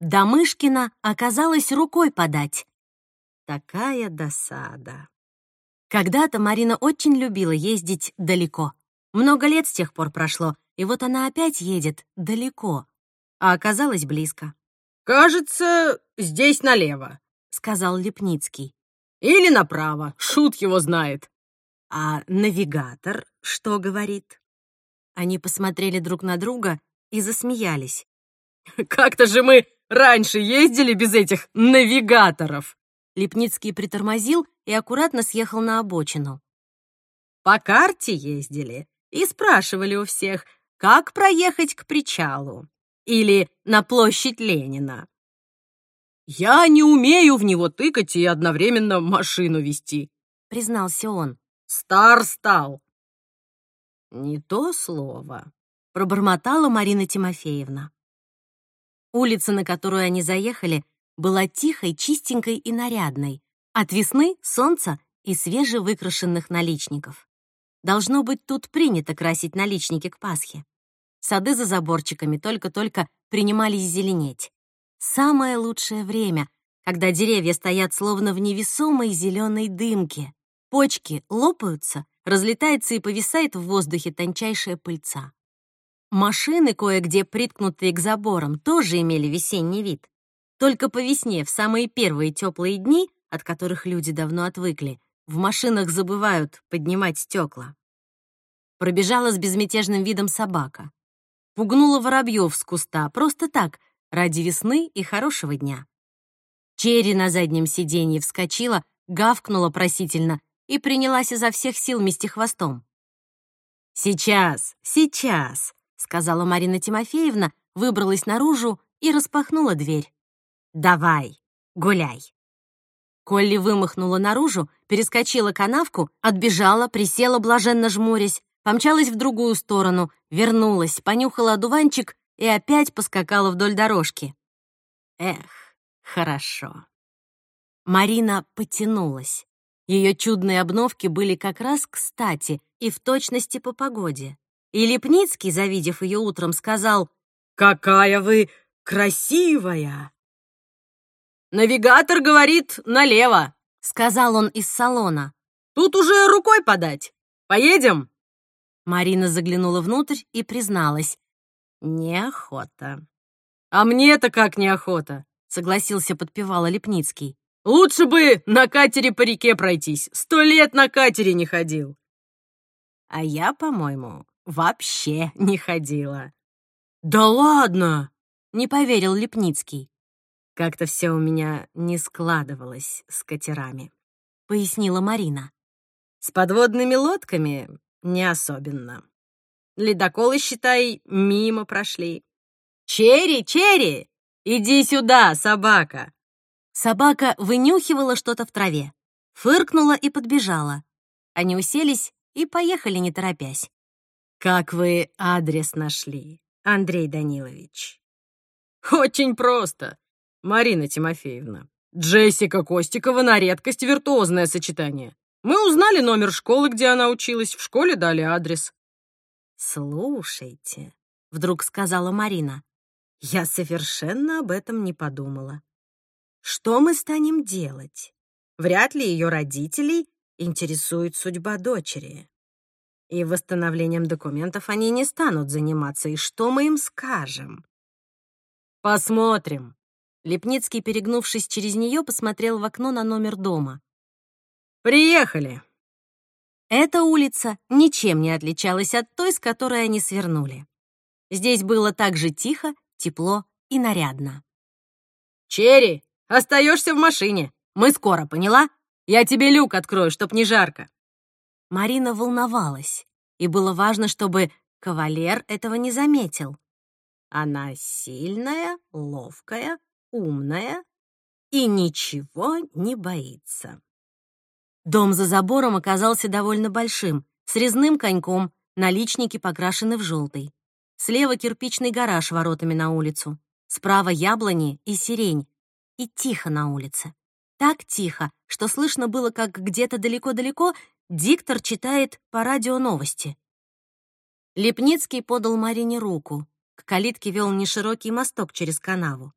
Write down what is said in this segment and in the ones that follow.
До Мышкина оказалось рукой подать. Такая досада. Когда-то Марина очень любила ездить далеко. Много лет с тех пор прошло, и вот она опять едет далеко, а оказалось близко. «Кажется, здесь налево», — сказал Лепницкий. «Или направо, шут его знает». «А навигатор что говорит?» Они посмотрели друг на друга и засмеялись. «Как-то же мы раньше ездили без этих навигаторов!» Лепницкий притормозил и аккуратно съехал на обочину. «По карте ездили и спрашивали у всех, как проехать к причалу или на площадь Ленина. «Я не умею в него тыкать и одновременно машину вести», — признался он. «Стар стал». «Не то слово», — пробормотала Марина Тимофеевна. Улица, на которую они заехали, была тихой, чистенькой и нарядной. От весны, солнца и свежевыкрашенных наличников. Должно быть, тут принято красить наличники к Пасхе. Сады за заборчиками только-только принимались зеленеть. Самое лучшее время, когда деревья стоят словно в невесомой зеленой дымке. Почки лопаются, разлетается и повисает в воздухе тончайшая пыльца. Машины, кое-где приткнутые к заборам, тоже имели весенний вид. Только по весне, в самые первые теплые дни, от которых люди давно отвыкли, в машинах забывают поднимать стекла. Пробежала с безмятежным видом собака. Пугнула воробьев с куста, просто так, ради весны и хорошего дня. Черри на заднем сиденье вскочила, гавкнула просительно и принялась изо всех сил мести хвостом. «Сейчас, сейчас», — сказала Марина Тимофеевна, выбралась наружу и распахнула дверь. «Давай, гуляй». Колли вымахнула наружу, перескочила канавку, отбежала, присела, блаженно жмурясь, помчалась в другую сторону, вернулась, понюхала одуванчик и опять поскакала вдоль дорожки. Эх, хорошо. Марина потянулась. Ее чудные обновки были как раз кстати и в точности по погоде. И Лепницкий, завидев ее утром, сказал «Какая вы красивая!» «Навигатор говорит налево», — сказал он из салона. «Тут уже рукой подать. Поедем?» Марина заглянула внутрь и призналась. «Неохота». «А мне-то как неохота», — согласился подпевала Лепницкий. «Лучше бы на катере по реке пройтись. Сто лет на катере не ходил». «А я, по-моему, вообще не ходила». «Да ладно!» — не поверил Лепницкий. Как-то все у меня не складывалось с катерами, пояснила Марина. С подводными лодками не особенно. Ледоколы, считай, мимо прошли. Черри, Черри, иди сюда, собака. Собака вынюхивала что-то в траве, фыркнула и подбежала. Они уселись и поехали, не торопясь. «Как вы адрес нашли, Андрей Данилович?» «Очень просто. Марина Тимофеевна, Джессика Костикова на редкость виртуозное сочетание. Мы узнали номер школы, где она училась, в школе дали адрес. «Слушайте», — вдруг сказала Марина, — «я совершенно об этом не подумала. Что мы станем делать? Вряд ли ее родителей интересует судьба дочери. И восстановлением документов они не станут заниматься, и что мы им скажем?» «Посмотрим», Лепницкий, перегнувшись через нее, посмотрел в окно на номер дома. «Приехали!» Эта улица ничем не отличалась от той, с которой они свернули. Здесь было так же тихо, тепло и нарядно. «Черри, остаешься в машине. Мы скоро, поняла? Я тебе люк открою, чтоб не жарко». Марина волновалась, и было важно, чтобы кавалер этого не заметил. Она сильная, ловкая, умная и ничего не боится. Дом за забором оказался довольно большим, с резным коньком, наличники покрашены в желтый. Слева кирпичный гараж воротами на улицу, справа яблони и сирень. И тихо на улице. Так тихо, что слышно было, как где-то далеко-далеко диктор читает по радио новости. Лепницкий подал Марине руку. К калитке вел неширокий мосток через канаву.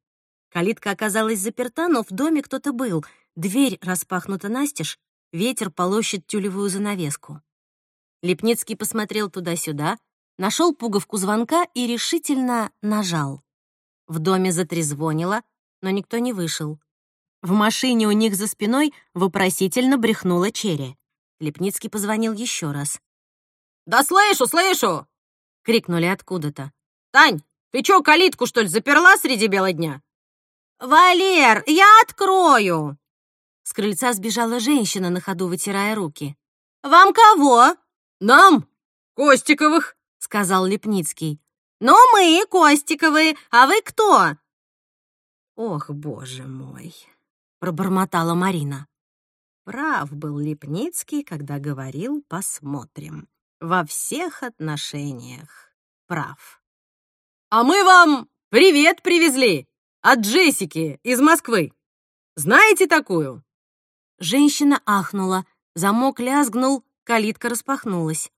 Калитка оказалась заперта, но в доме кто-то был. Дверь распахнута настежь, ветер полощет тюлевую занавеску. Лепницкий посмотрел туда-сюда, нашел пуговку звонка и решительно нажал. В доме затрезвонило, но никто не вышел. В машине у них за спиной вопросительно брехнула Черри. Лепницкий позвонил еще раз. «Да слышу, слышу!» — крикнули откуда-то. «Тань, ты чё, калитку, что ли, заперла среди бела дня?» «Валер, я открою!» С крыльца сбежала женщина, на ходу вытирая руки. «Вам кого?» «Нам! Костиковых!» — сказал Лепницкий. «Ну, мы, Костиковые, а вы кто?» «Ох, боже мой!» — пробормотала Марина. Прав был Лепницкий, когда говорил «посмотрим». Во всех отношениях прав. «А мы вам привет привезли от Джессики из Москвы. Знаете такую?» Женщина ахнула, замок лязгнул, калитка распахнулась.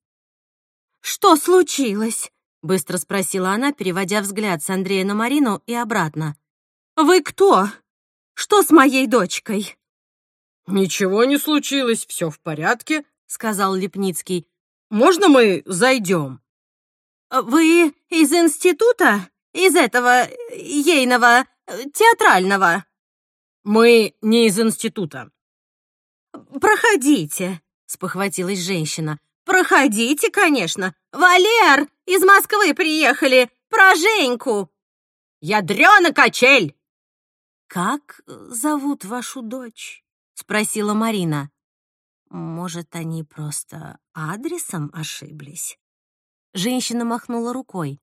«Что случилось?» — быстро спросила она, переводя взгляд с Андрея на Марину и обратно. «Вы кто? Что с моей дочкой?» «Ничего не случилось, все в порядке», — сказал Лепницкий. «Можно мы зайдем?» «Вы из института? Из этого ейного театрального?» «Мы не из института». «Проходите», — спохватилась женщина. «Проходите, конечно. Валер, из Москвы приехали. Про Женьку». «Ядрёна качель!» «Как зовут вашу дочь?» — спросила Марина. «Может, они просто адресом ошиблись?» Женщина махнула рукой.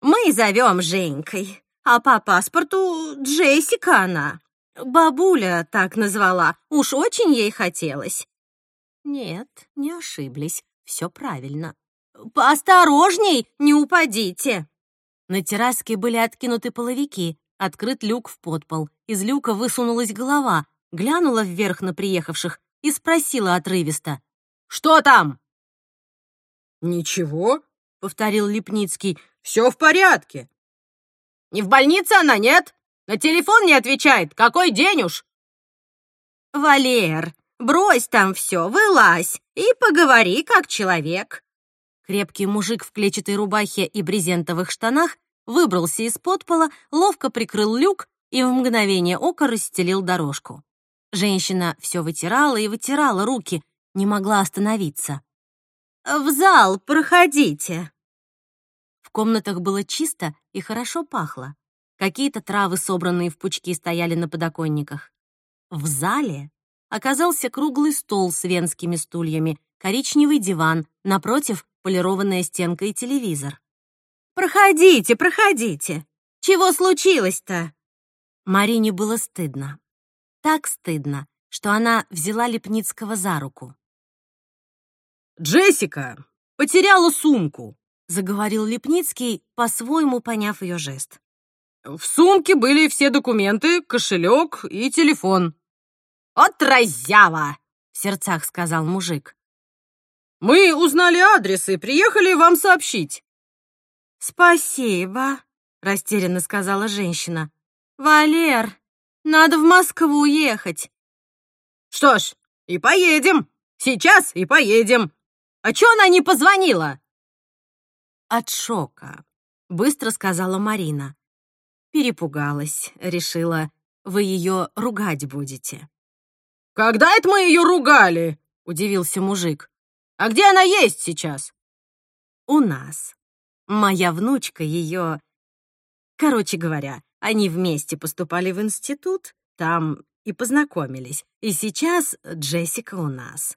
«Мы зовем Женькой, а по паспорту Джессика она. Бабуля так назвала, уж очень ей хотелось». «Нет, не ошиблись, все правильно. Поосторожней, не упадите!» На терраске были откинуты половики, открыт люк в подпол. Из люка высунулась голова, глянула вверх на приехавших и спросила отрывисто. «Что там?» «Ничего», — повторил Лепницкий. «Все в порядке». «Не в больнице она, нет? На телефон не отвечает. Какой день уж?» «Валер, брось там все, вылазь и поговори как человек». Крепкий мужик в клетчатой рубахе и брезентовых штанах выбрался из подпола, ловко прикрыл люк и в мгновение ока расстелил дорожку. Женщина все вытирала и вытирала руки, не могла остановиться. «В зал проходите!» В комнатах было чисто и хорошо пахло. Какие-то травы, собранные в пучки, стояли на подоконниках. В зале оказался круглый стол с венскими стульями, коричневый диван, напротив полированная стенка и телевизор. «Проходите, проходите! Чего случилось-то?» Марине было стыдно. Так стыдно, что она взяла Лепницкого за руку. «Джессика потеряла сумку», — заговорил Лепницкий, по-своему поняв ее жест. «В сумке были все документы, кошелек и телефон». «От разява!» — в сердцах сказал мужик. «Мы узнали адрес и приехали вам сообщить». «Спасибо», — растерянно сказала женщина. «Валер, надо в Москву ехать». «Что ж, и поедем. Сейчас и поедем. А чё она не позвонила?» «От шока», — быстро сказала Марина. Перепугалась, решила, вы ее ругать будете. «Когда это мы ее ругали?» — удивился мужик. «А где она есть сейчас?» «У нас», Моя внучка ее... Короче говоря, они вместе поступали в институт, там и познакомились. И сейчас Джессика у нас.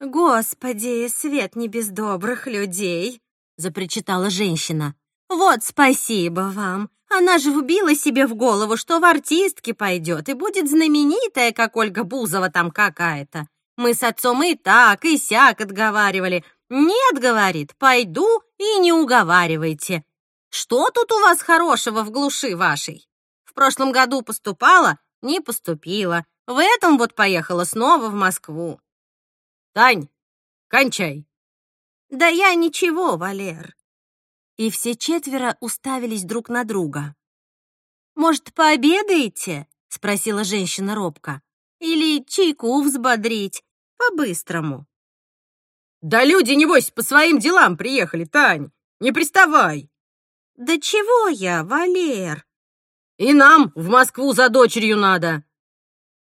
«Господи, свет не без добрых людей!» — запричитала женщина. «Вот спасибо вам! Она же вбила себе в голову, что в артистки пойдет и будет знаменитая, как Ольга Бузова там какая-то. Мы с отцом и так, и сяк отговаривали. «Нет, — говорит, — пойду и не уговаривайте. Что тут у вас хорошего в глуши вашей? В прошлом году поступала, не поступила. В этом вот поехала снова в Москву». «Тань, кончай». «Да я ничего, Валер». И все четверо уставились друг на друга. Может, пообедаете?» — спросила женщина робко. «Или чайку взбодрить, по-быстрому». «Да люди, небось, по своим делам приехали, Тань! Не приставай!» «Да чего я, Валер?» «И нам в Москву за дочерью надо!»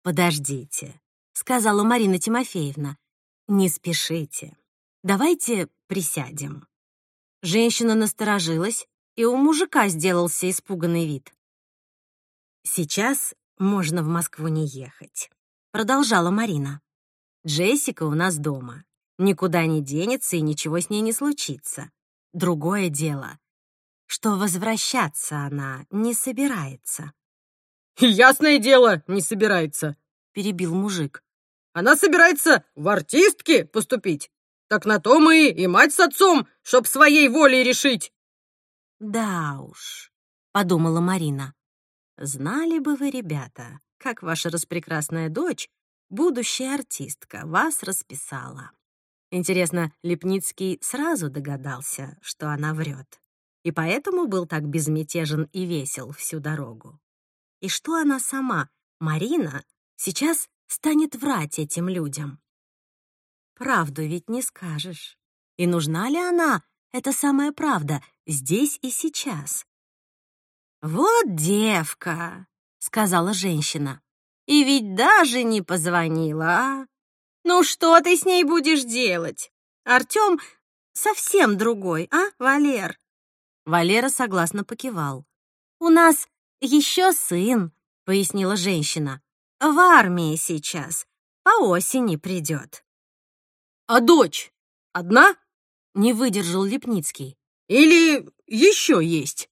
«Подождите», — сказала Марина Тимофеевна. «Не спешите. Давайте присядем». Женщина насторожилась, и у мужика сделался испуганный вид. «Сейчас можно в Москву не ехать», — продолжала Марина. «Джессика у нас дома. Никуда не денется и ничего с ней не случится. Другое дело, что возвращаться она не собирается». «Ясное дело, не собирается», — перебил мужик. «Она собирается в артистки поступить. Так на то мы и мать с отцом, чтоб своей волей решить». «Да уж», — подумала Марина. «Знали бы вы, ребята, как ваша распрекрасная дочь, будущая артистка, вас расписала. Интересно, Лепницкий сразу догадался, что она врет, и поэтому был так безмятежен и весел всю дорогу. И что она сама, Марина, сейчас станет врать этим людям? Правду ведь не скажешь. И нужна ли она, эта самая правда, здесь и сейчас? «Вот девка», — сказала женщина. «И ведь даже не позвонила, а? Ну что ты с ней будешь делать? Артём совсем другой, а, Валер?» Валера согласно покивал. «У нас еще сын», — пояснила женщина. «В армии сейчас. По осени придет». «А дочь одна?» — не выдержал Лепницкий. «Или еще есть?»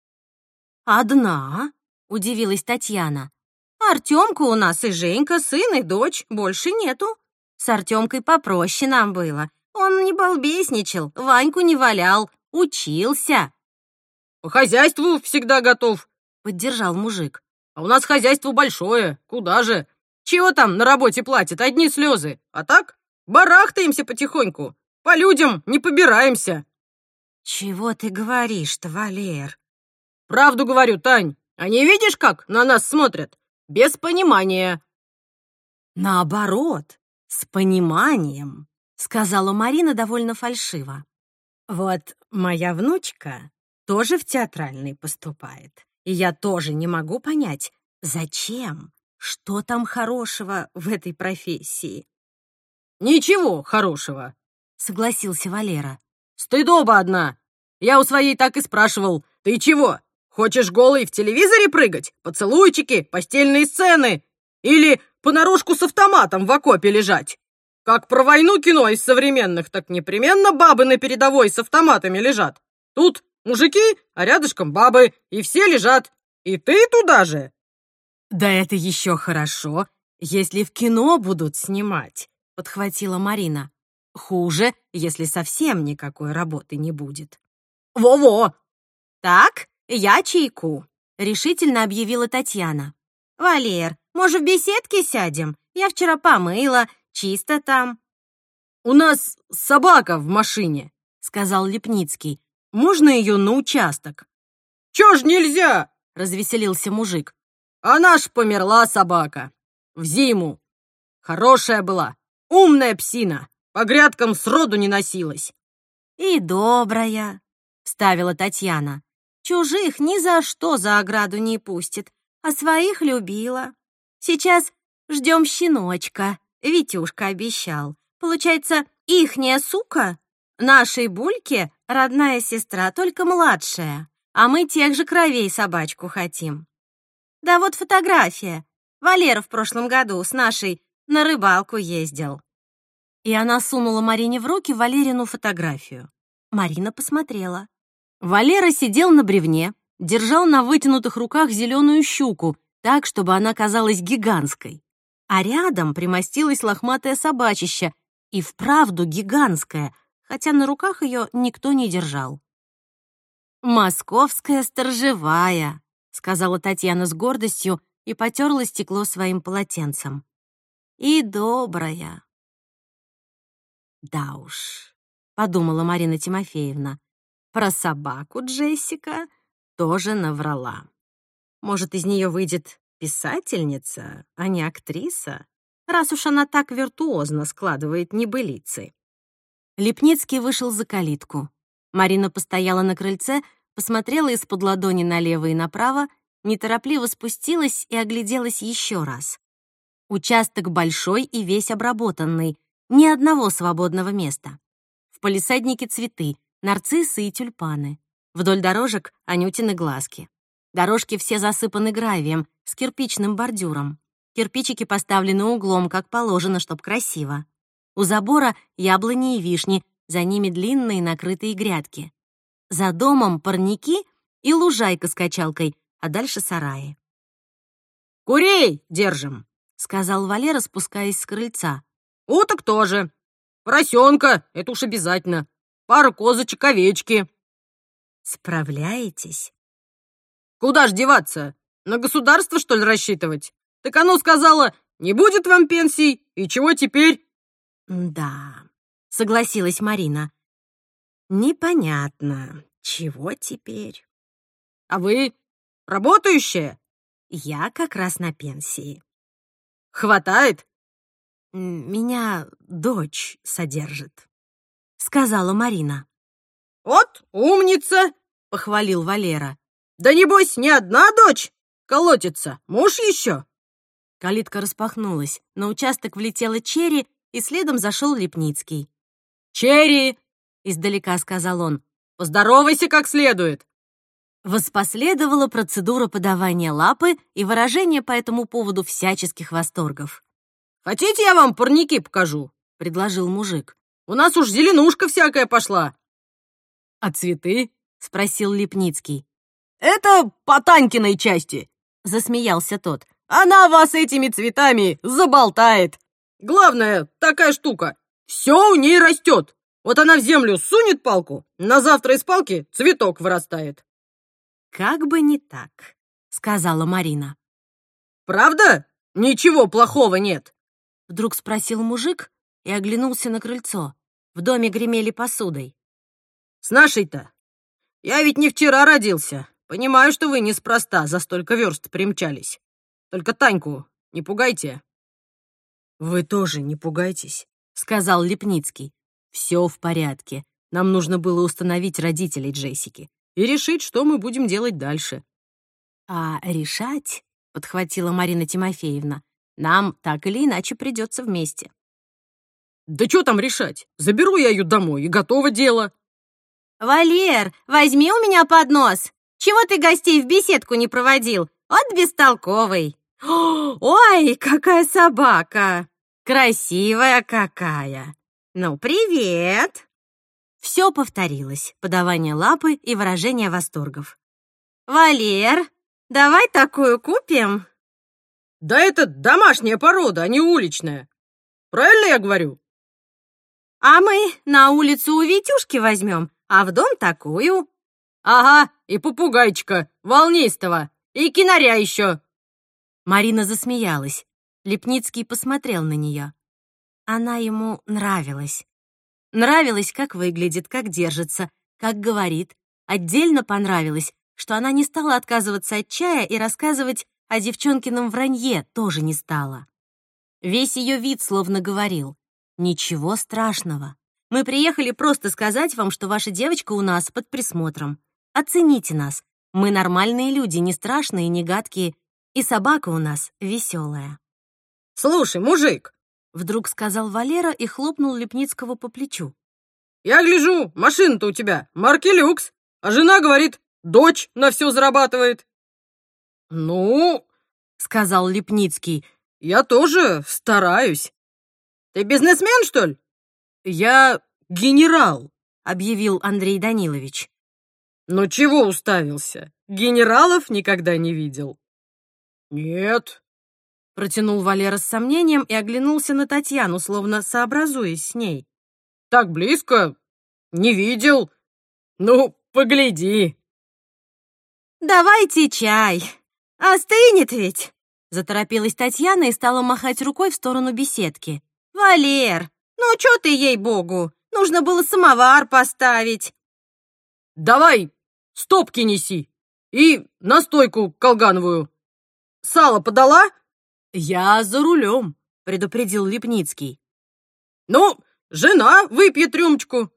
«Одна?» — удивилась Татьяна. «Артемка у нас и Женька, сын и дочь, больше нету. С Артемкой попроще нам было. Он не балбесничал, Ваньку не валял, учился». «По хозяйству всегда готов», — поддержал мужик. «А у нас хозяйство большое, куда же? Чего там на работе платят? Одни слезы. А так, барахтаемся потихоньку, по людям не побираемся». «Чего ты говоришь-то, Валер?» Правду говорю, Тань. Они видишь, как на нас смотрят? Без понимания. Наоборот, с пониманием, сказала Марина довольно фальшиво. Вот моя внучка тоже в театральный поступает. И я тоже не могу понять, зачем, что там хорошего в этой профессии. Ничего хорошего, согласился Валера. Стыдоба одна. Я у своей так и спрашивал, ты чего? Хочешь голый в телевизоре прыгать? Поцелуйчики, постельные сцены? Или понарошку с автоматом в окопе лежать? Как про войну кино из современных, так непременно бабы на передовой с автоматами лежат. Тут мужики, а рядышком бабы, и все лежат. И ты туда же. Да это еще хорошо, если в кино будут снимать, подхватила Марина. Хуже, если совсем никакой работы не будет. Во-во! Так, «Я чайку», — решительно объявила Татьяна. «Валер, может, в беседке сядем? Я вчера помыла, чисто там». «У нас собака в машине», — сказал Лепницкий. «Можно ее на участок?» «Чё ж нельзя?» — развеселился мужик. «Она ж померла собака. В зиму. Хорошая была, умная псина. По грядкам сроду не носилась». «И добрая», — ставила Татьяна. Чужих ни за что за ограду не пустит, а своих любила. Сейчас ждем щеночка, Витюшка обещал. Получается, ихняя сука? Нашей Бульке родная сестра, только младшая, а мы тех же кровей собачку хотим. Да вот фотография. Валера в прошлом году с нашей на рыбалку ездил. И она сунула Марине в руки Валерину фотографию. Марина посмотрела. Валера сидел на бревне, держал на вытянутых руках зеленую щуку, так, чтобы она казалась гигантской. А рядом примостилась лохматая собачища, и вправду гигантская, хотя на руках ее никто не держал. «Московская сторожевая», — сказала Татьяна с гордостью и потерла стекло своим полотенцем. «И добрая». «Да уж», — подумала Марина Тимофеевна, про собаку Джессика тоже наврала. Может, из нее выйдет писательница, а не актриса, раз уж она так виртуозно складывает небылицы. Лепницкий вышел за калитку. Марина постояла на крыльце, посмотрела из-под ладони налево и направо, неторопливо спустилась и огляделась еще раз. Участок большой и весь обработанный, ни одного свободного места. В палисаднике цветы, нарциссы и тюльпаны. Вдоль дорожек — анютины глазки. Дорожки все засыпаны гравием, с кирпичным бордюром. Кирпичики поставлены углом, как положено, чтоб красиво. У забора яблони и вишни, за ними длинные накрытые грядки. За домом парники и лужайка с качалкой, а дальше сараи. «Курей держим», — сказал Валера, спускаясь с крыльца. «Уток тоже. Поросенка, это уж обязательно. Пара козочек, овечки». «Справляетесь?» «Куда ж деваться? На государство, что ли, рассчитывать? Так оно сказала, не будет вам пенсий, и чего теперь?» «Да», — согласилась Марина. «Непонятно, чего теперь?» «А вы работающая?» «Я как раз на пенсии». «Хватает?» «Меня дочь содержит», — сказала Марина. «Вот умница!» — похвалил Валера. «Да небось, не одна дочь колотится, муж еще?» Калитка распахнулась, на участок влетела Черри, и следом зашел Лепницкий. «Черри!» — издалека сказал он. «Поздоровайся как следует!» Воспоследовала процедура подавания лапы и выражение по этому поводу всяческих восторгов. «Хотите, я вам парники покажу?» — предложил мужик. «У нас уж зеленушка всякая пошла». «А цветы?» — спросил Лепницкий. «Это по Танькиной части», — засмеялся тот. «Она вас этими цветами заболтает. Главное, такая штука. Все у ней растет. Вот она в землю сунет палку, на завтра из палки цветок вырастает». «Как бы не так», — сказала Марина. «Правда? Ничего плохого нет?» Вдруг спросил мужик и оглянулся на крыльцо. В доме гремели посудой. «С нашей-то? Я ведь не вчера родился. Понимаю, что вы неспроста за столько верст примчались. Только Таньку не пугайте». «Вы тоже не пугайтесь», — сказал Лепницкий. «Все в порядке. Нам нужно было установить родителей Джессики и решить, что мы будем делать дальше». «А решать», — подхватила Марина Тимофеевна, «нам так или иначе придется вместе». «Да что там решать? Заберу я ее домой, и готово дело». «Валер, возьми у меня поднос. Чего ты гостей в беседку не проводил? Вот бестолковый». «Ой, какая собака! Красивая какая! Ну, привет!» Все повторилось, подавание лапы и выражение восторгов. «Валер, давай такую купим?» «Да это домашняя порода, а не уличная. Правильно я говорю?» «А мы на улицу у Витюшки возьмем, а в дом такую». «Ага, и попугайчика, волнистого, и кинаря еще». Марина засмеялась. Лепницкий посмотрел на нее. Она ему нравилась. Нравилось, как выглядит, как держится, как говорит. Отдельно понравилось, что она не стала отказываться от чая и рассказывать о девчонкином вранье тоже не стала. Весь ее вид словно говорил. «Ничего страшного. Мы приехали просто сказать вам, что ваша девочка у нас под присмотром. Оцените нас. Мы нормальные люди, не страшные, не гадкие, и собака у нас веселая. «Слушай, мужик!» — вдруг сказал Валера и хлопнул Лепницкого по плечу. «Я гляжу, машина-то у тебя марки люкс, а жена говорит, дочь на все зарабатывает». «Ну...» — сказал Лепницкий. «Я тоже стараюсь. Ты бизнесмен, что ли?» «Я генерал», — объявил Андрей Данилович. «Ну чего уставился? Генералов никогда не видел». «Нет», — протянул Валера с сомнением и оглянулся на Татьяну, словно сообразуясь с ней. «Так близко? Не видел? Ну, погляди». «Давайте чай. Остынет ведь», — заторопилась Татьяна и стала махать рукой в сторону беседки. «Валер, ну чё ты, ей-богу, нужно было самовар поставить». «Давай, стопки неси», и настойку колгановую. Сало подала?» «Я за рулем», — предупредил Лепницкий. «Ну, жена выпьет рюмочку».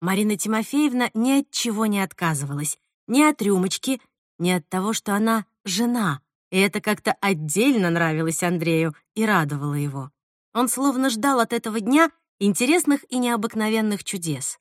Марина Тимофеевна ни от чего не отказывалась. Ни от рюмочки, ни от того, что она жена. И это как-то отдельно нравилось Андрею и радовало его. Он словно ждал от этого дня интересных и необыкновенных чудес.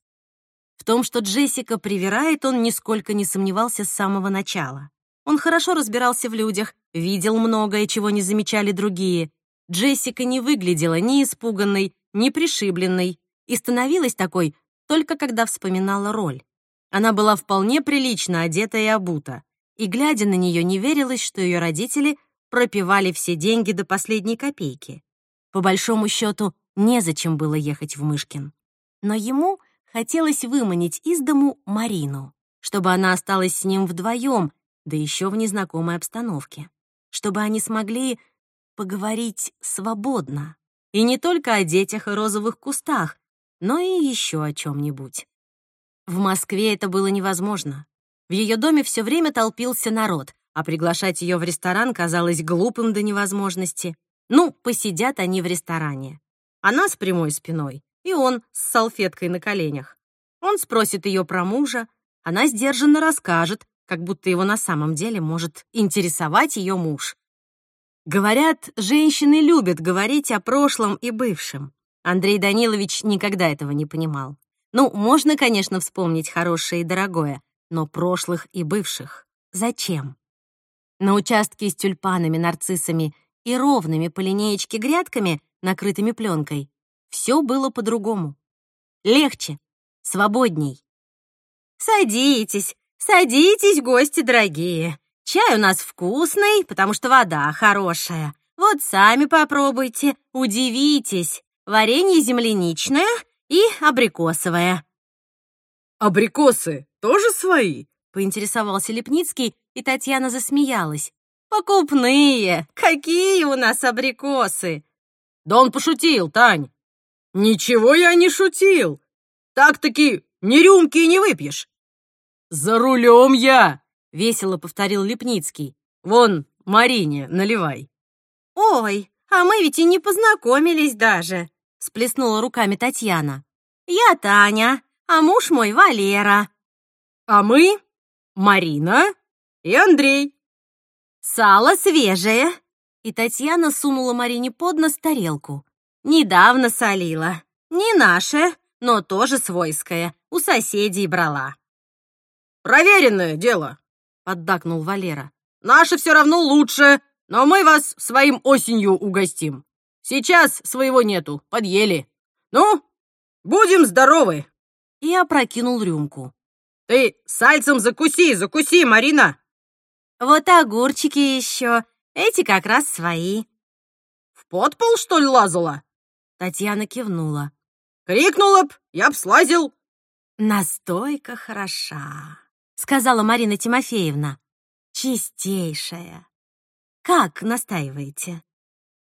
В том, что Джессика привирает, он нисколько не сомневался с самого начала. Он хорошо разбирался в людях, видел многое, чего не замечали другие. Джессика не выглядела ни испуганной, ни пришибленной и становилась такой только когда вспоминала роль. Она была вполне прилично одета и обута, и, глядя на нее, не верилось, что ее родители пропивали все деньги до последней копейки. По большому счету, незачем было ехать в Мышкин. Но ему хотелось выманить из дому Марину, чтобы она осталась с ним вдвоем, да еще в незнакомой обстановке, чтобы они смогли поговорить свободно. И не только о детях и розовых кустах, но и еще о чем-нибудь. В Москве это было невозможно. В ее доме все время толпился народ, а приглашать ее в ресторан казалось глупым до невозможности. Ну, посидят они в ресторане. Она с прямой спиной, и он с салфеткой на коленях. Он спросит ее про мужа, она сдержанно расскажет, как будто его на самом деле может интересовать ее муж. Говорят, женщины любят говорить о прошлом и бывшем. Андрей Данилович никогда этого не понимал. Ну, можно, конечно, вспомнить хорошее и дорогое, но прошлых и бывших зачем? На участке с тюльпанами, нарциссами и ровными по линеечке грядками, накрытыми пленкой, все было по-другому. Легче, свободней. «Садитесь, садитесь, гости дорогие. Чай у нас вкусный, потому что вода хорошая. Вот сами попробуйте, удивитесь. Варенье земляничное и абрикосовое». «Абрикосы тоже свои?» — поинтересовался Лепницкий, и Татьяна засмеялась. «Покупные! Какие у нас абрикосы!» «Да он пошутил, Тань!» «Ничего я не шутил! Так-таки ни рюмки не выпьешь!» «За рулем я!» — весело повторил Лепницкий. «Вон, Марине, наливай!» «Ой, а мы ведь и не познакомились даже!» — сплеснула руками Татьяна. «Я Таня, а муж мой Валера». «А мы Марина и Андрей». «Сало свежее!» И Татьяна сунула Марине под нос тарелку. Недавно солила. Не наше, но тоже свойское. У соседей брала. «Проверенное дело», — поддакнул Валера. «Наше все равно лучше, но мы вас своим осенью угостим. Сейчас своего нету, подъели. Ну, будем здоровы!» И опрокинул рюмку. «Ты сальцем закуси, закуси, Марина!» «Вот огурчики еще, эти как раз свои». «В подпол, что ли, лазала?» Татьяна кивнула. «Крикнула б, я б слазил». «Настойка хороша», — сказала Марина Тимофеевна. «Чистейшая. Как настаиваете?»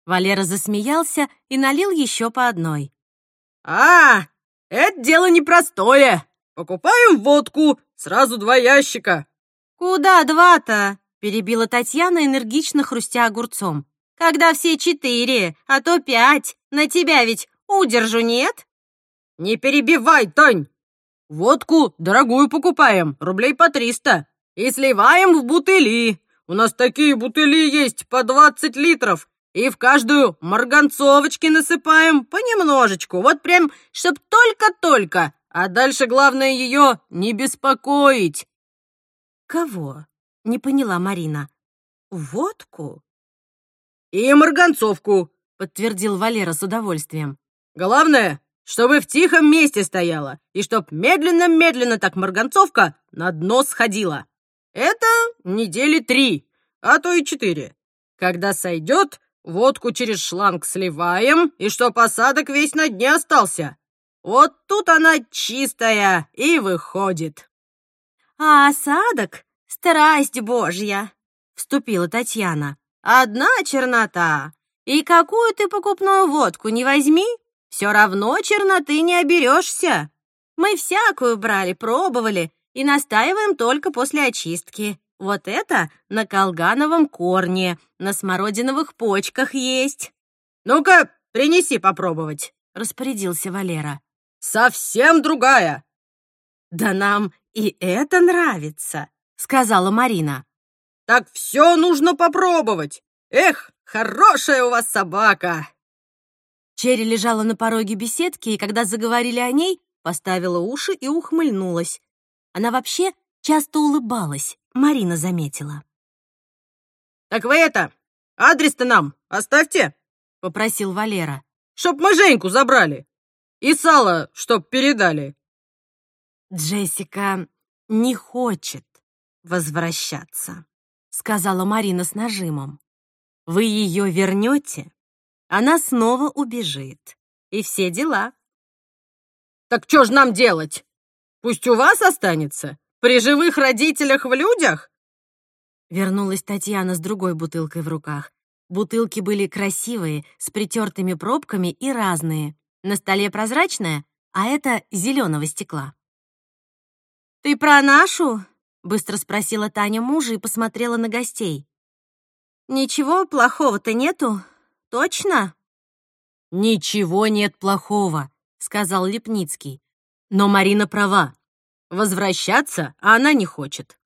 Валера засмеялся и налил еще по одной. «А, это дело непростое. Покупаем водку, сразу два ящика». «Куда два-то?» — перебила Татьяна, энергично хрустя огурцом когда все четыре, а то пять. На тебя ведь удержу нет?» «Не перебивай, Тань! Водку дорогую покупаем, рублей по триста, и сливаем в бутыли. У нас такие бутыли есть по двадцать литров, и в каждую марганцовочки насыпаем понемножечку, вот прям, чтоб только-только, а дальше главное ее не беспокоить». «Кого?» — не поняла Марина. «Водку?» «И марганцовку», — подтвердил Валера с удовольствием. «Главное, чтобы в тихом месте стояла, и чтоб медленно-медленно так марганцовка на дно сходила. Это недели три, а то и четыре. Когда сойдет, водку через шланг сливаем, и чтоб осадок весь на дне остался. Вот тут она чистая и выходит». «А осадок — страсть божья», — вступила Татьяна. Одна чернота. И какую ты покупную водку не возьми, все равно черноты не оберешься. Мы всякую брали, пробовали и настаиваем только после очистки. Вот это на колгановом корне, на смородиновых почках есть». «Ну-ка, принеси попробовать», — распорядился Валера. «Совсем другая». «Да нам и это нравится», — сказала Марина. «Так все нужно попробовать. Эх, хорошая у вас собака!» Черри лежала на пороге беседки, и когда заговорили о ней, поставила уши и ухмыльнулась. Она вообще часто улыбалась, Марина заметила. «Так вы это, адрес-то нам оставьте!» — попросил Валера. «Чтоб мы Женьку забрали! И сало, чтоб передали!» «Джессика не хочет возвращаться», — сказала Марина с нажимом. «Вы ее вернете, она снова убежит. И все дела». «Так что ж нам делать? Пусть у вас останется? При живых родителях в людях?» Вернулась Татьяна с другой бутылкой в руках. Бутылки были красивые, с притертыми пробками и разные. На столе прозрачная, а это зеленого стекла. «Ты про нашу?» — быстро спросила Таня мужа и посмотрела на гостей. «Ничего плохого-то нету? Точно?» «Ничего нет плохого», — сказал Лепницкий. «Но Марина права. Возвращаться она не хочет».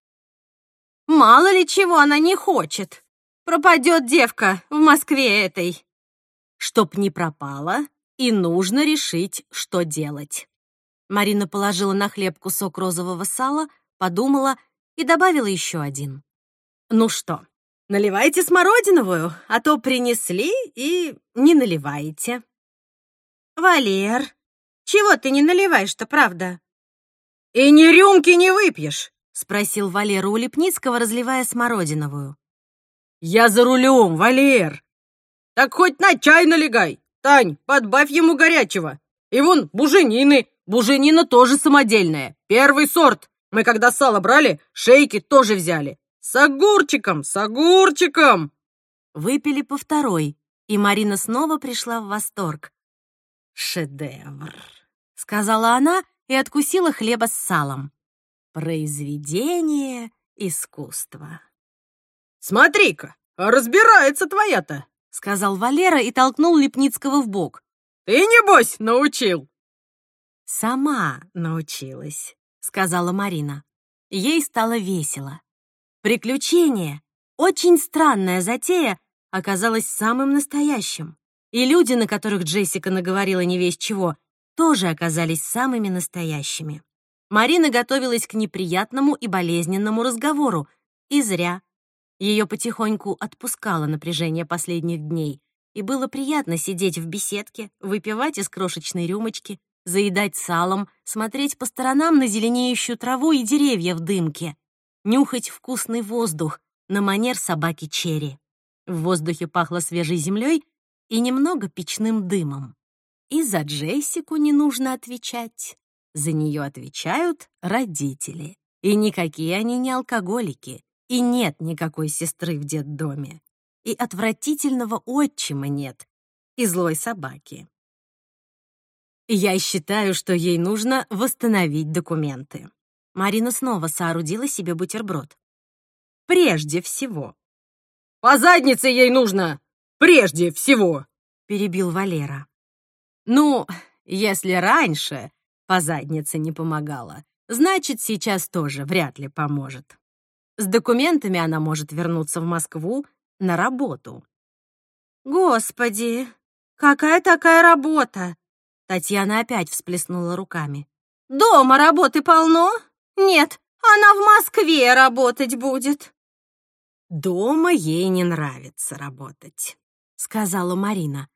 «Мало ли чего она не хочет», Пропадет девка в Москве этой. Чтоб не пропала, и нужно решить, что делать. Марина положила на хлеб кусок розового сала, подумала и добавила еще один. Ну что, наливайте смородиновую, а то принесли и не наливаете. Валер, чего ты не наливаешь-то, правда? И ни рюмки не выпьешь, спросил Валера у Лепницкого, разливая смородиновую. «Я за рулем, Валер!» «Так хоть на чай налегай! Тань, подбавь ему горячего! И вон буженины! Буженина тоже самодельная, первый сорт! Мы когда сало брали, шейки тоже взяли! С огурчиком, с огурчиком!» Выпили по второй, и Марина снова пришла в восторг. «Шедевр!» — сказала она и откусила хлеба с салом. «Произведение искусства». «Смотри-ка, разбирается твоя-то!» — сказал Валера и толкнул Лепницкого в бок. «Ты, небось, научил?» «Сама научилась», — сказала Марина. Ей стало весело. Приключение, очень странная затея, оказалась самым настоящим. И люди, на которых Джессика наговорила не весь чего, тоже оказались самыми настоящими. Марина готовилась к неприятному и болезненному разговору. И зря. Ее потихоньку отпускало напряжение последних дней, и было приятно сидеть в беседке, выпивать из крошечной рюмочки, заедать салом, смотреть по сторонам на зеленеющую траву и деревья в дымке, нюхать вкусный воздух на манер собаки Черри. В воздухе пахло свежей землей и немного печным дымом. И за Джессику не нужно отвечать. За нее отвечают родители. И никакие они не алкоголики. И нет никакой сестры в детдоме. И отвратительного отчима нет. И злой собаки. Я считаю, что ей нужно восстановить документы. Марина снова соорудила себе бутерброд. Прежде всего. «По заднице ей нужно! Прежде всего!» — перебил Валера. «Ну, если раньше по заднице не помогала, значит, сейчас тоже вряд ли поможет. С документами она может вернуться в Москву на работу. «Господи, какая такая работа?» Татьяна опять всплеснула руками. «Дома работы полно? Нет, она в Москве работать будет». «Дома ей не нравится работать», — сказала Марина.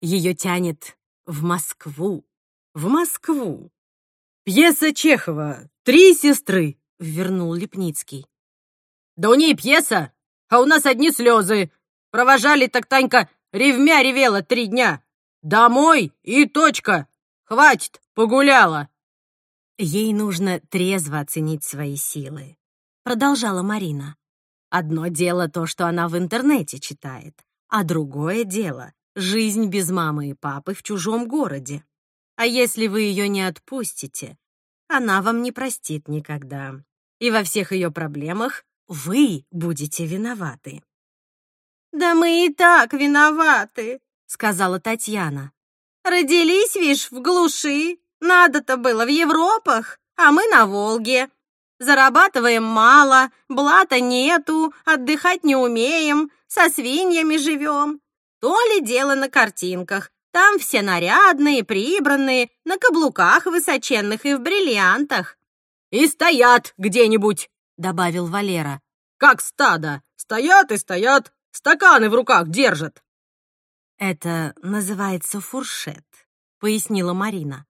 Ее тянет в Москву, в Москву. «Пьеса Чехова «Три сестры», — вернул Лепницкий. Да у ней пьеса, а у нас одни слезы. Провожали так Танька ревмя ревела три дня. Домой и точка. Хватит, погуляла. Ей нужно трезво оценить свои силы, продолжала Марина. Одно дело то, что она в интернете читает, а другое дело — жизнь без мамы и папы в чужом городе. А если вы ее не отпустите, она вам не простит никогда. И во всех ее проблемах вы будете виноваты. «Да мы и так виноваты», — сказала Татьяна. «Родились, вишь, в глуши. Надо-то было в Европах, а мы на Волге. Зарабатываем мало, блата нету, отдыхать не умеем, со свиньями живем. То ли дело на картинках. Там все нарядные, прибранные, на каблуках высоченных и в бриллиантах. «И стоят где-нибудь», — добавил Валера. «Как стадо. Стоят и стоят, стаканы в руках держат». «Это называется фуршет», — пояснила Марина.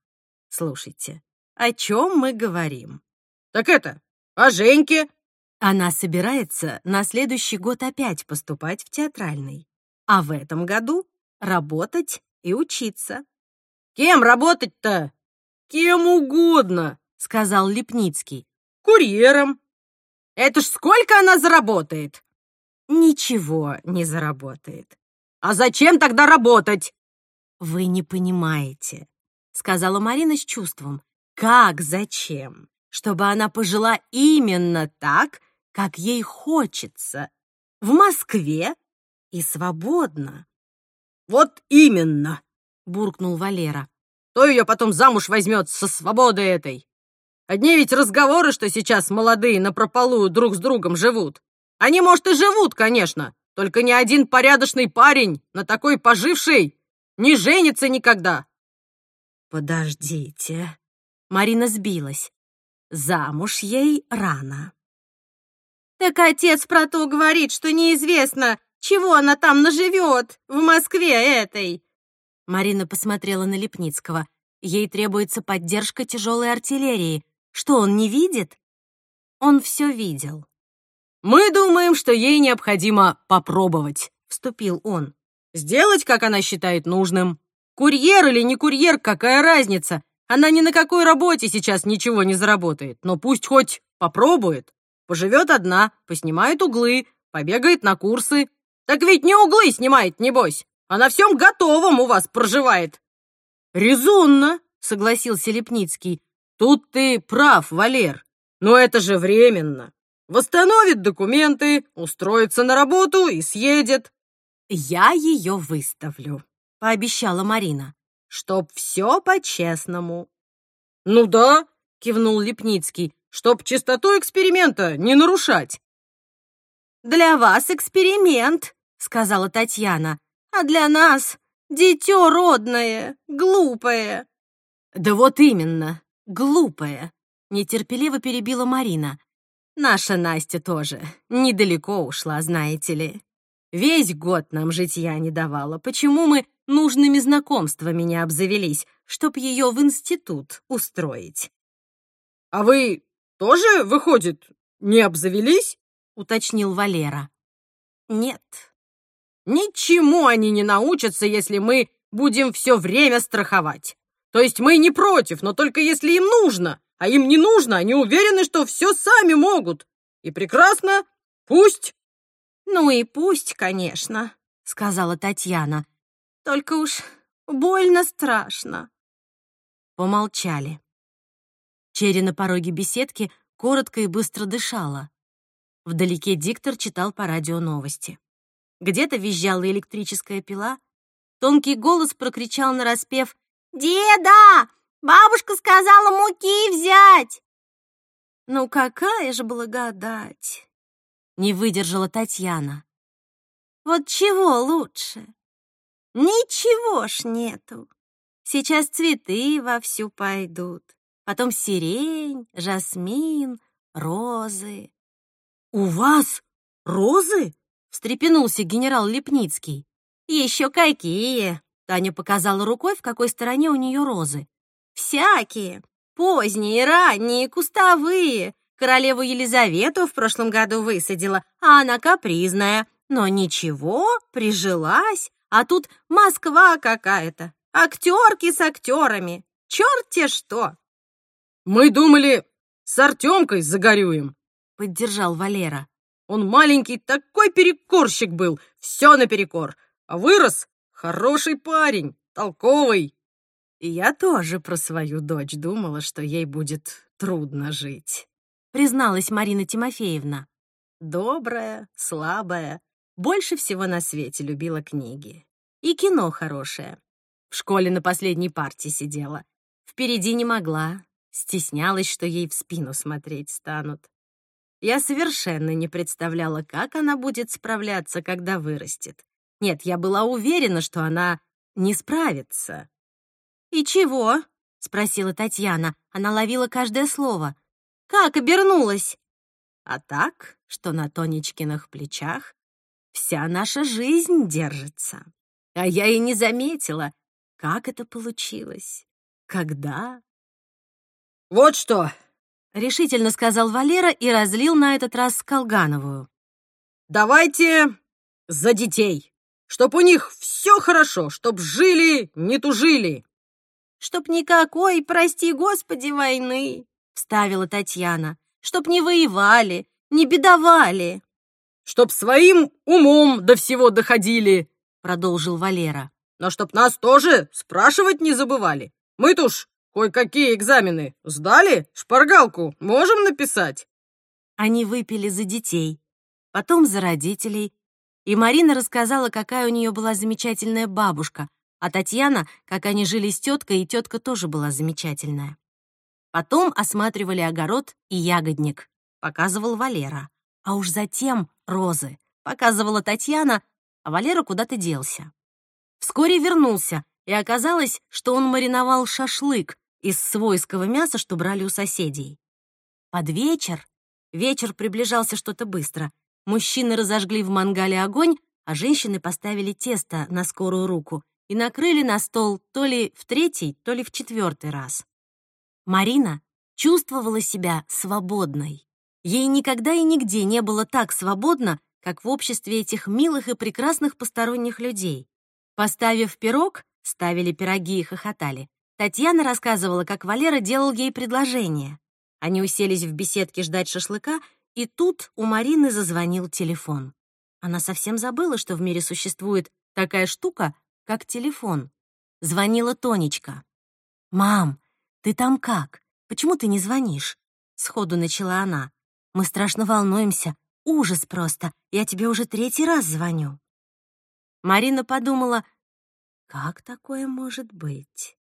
«Слушайте, о чем мы говорим?» «Так это, о Женьке». Она собирается на следующий год опять поступать в театральный, а в этом году работать и учиться. «Кем работать-то?» «Кем угодно», — сказал Лепницкий. «Курьером». «Это ж сколько она заработает?» «Ничего не заработает». «А зачем тогда работать?» «Вы не понимаете», — сказала Марина с чувством. «Как зачем? Чтобы она пожила именно так, как ей хочется. В Москве и свободно. «Вот именно!» — буркнул Валера. «Кто ее потом замуж возьмет со свободой этой? Одни ведь разговоры, что сейчас молодые напропалую друг с другом живут. Они, может, и живут, конечно, только ни один порядочный парень на такой поживший не женится никогда». «Подождите». Марина сбилась. Замуж ей рано. «Так отец про то говорит, что неизвестно, чего она там наживет в Москве этой?» Марина посмотрела на Лепницкого. Ей требуется поддержка тяжелой артиллерии. Что, он не видит? Он все видел. «Мы думаем, что ей необходимо попробовать», — вступил он. «Сделать, как она считает нужным. Курьер или не курьер, какая разница? Она ни на какой работе сейчас ничего не заработает, но пусть хоть попробует. Поживет одна, поснимает углы, побегает на курсы, так ведь не углы снимает, небось, а на всем готовом у вас проживает. Резонно, согласился Лепницкий. Тут ты прав, Валер. Но это же временно. Восстановит документы, устроится на работу и съедет. Я ее выставлю, пообещала Марина. Чтоб все по-честному. Ну да, кивнул Лепницкий, чтоб чистоту эксперимента не нарушать. «Для вас эксперимент», — сказала Татьяна, «а для нас дитё родное, глупое». «Да вот именно, глупое», — нетерпеливо перебила Марина. «Наша Настя тоже недалеко ушла, знаете ли. Весь год нам житья не давала. Почему мы нужными знакомствами не обзавелись, чтоб ее в институт устроить?» «А вы тоже, выходит, не обзавелись?» — уточнил Валера. «Нет». «Ничему они не научатся, если мы будем все время страховать. То есть мы не против, но только если им нужно, а им не нужно, они уверены, что все сами могут. И прекрасно, пусть». «Ну и пусть, конечно», — сказала Татьяна. «Только уж больно страшно». Помолчали. Черри на пороге беседки коротко и быстро дышала. Вдалеке диктор читал по радио новости. Где-то визжала электрическая пила. Тонкий голос прокричал на распев «Деда! Бабушка сказала муки взять!» «Ну какая же благодать!» Не выдержала Татьяна. «Вот чего лучше? Ничего ж нету. Сейчас цветы вовсю пойдут, потом сирень, жасмин, розы. «У вас розы?» — встрепенулся генерал Лепницкий. «Еще какие!» — Таня показала рукой, в какой стороне у нее розы. «Всякие. Поздние, ранние, кустовые. Королеву Елизавету в прошлом году высадила, а она капризная. Но ничего, прижилась. А тут Москва какая-то. Актерки с актерами. Черт-те что!» «Мы думали, с Артемкой загорюем», — поддержал Валера. «Он маленький такой перекорщик был, все наперекор, а вырос хороший парень, толковый». И я тоже про свою дочь думала, что ей будет трудно жить, призналась Марина Тимофеевна. Добрая, слабая, больше всего на свете любила книги. И кино хорошее. В школе на последней партии сидела. Впереди не могла, стеснялась, что ей в спину смотреть станут. Я совершенно не представляла, как она будет справляться, когда вырастет. Нет, я была уверена, что она не справится. «И чего?» — спросила Татьяна. Она ловила каждое слово. «Как обернулась?» А так, что на Тонечкиных плечах вся наша жизнь держится. А я и не заметила, как это получилось. Когда? «Вот что!» — решительно сказал Валера и разлил на этот раз Колгановую. «Давайте за детей, чтоб у них все хорошо, чтоб жили, не тужили». «Чтоб никакой, прости господи, войны», — вставила Татьяна. «Чтоб не воевали, не бедовали». «Чтоб своим умом до всего доходили», — продолжил Валера. «Но чтоб нас тоже спрашивать не забывали. Мы-то уж кое-какие экзамены сдали, шпаргалку можем написать». Они выпили за детей, потом за родителей, и Марина рассказала, какая у нее была замечательная бабушка, а Татьяна, как они жили с теткой, и тетка тоже была замечательная. Потом осматривали огород и ягодник, показывал Валера. А уж затем розы, показывала Татьяна, а Валера куда-то делся. Вскоре вернулся, и оказалось, что он мариновал шашлык из свойского мяса, что брали у соседей. Под вечер, вечер приближался что-то быстро, мужчины разожгли в мангале огонь, а женщины поставили тесто на скорую руку и накрыли на стол то ли в третий, то ли в четвертый раз. Марина чувствовала себя свободной. Ей никогда и нигде не было так свободно, как в обществе этих милых и прекрасных посторонних людей. Поставив пирог, ставили пироги и хохотали. Татьяна рассказывала, как Валера делал ей предложение. Они уселись в беседке ждать шашлыка, и тут у Марины зазвонил телефон. Она совсем забыла, что в мире существует такая штука, как телефон. Звонила Тонечка. «Мам, ты там как? Почему ты не звонишь?» Сходу начала она. «Мы страшно волнуемся. Ужас просто. Я тебе уже третий раз звоню». Марина подумала, как такое может быть?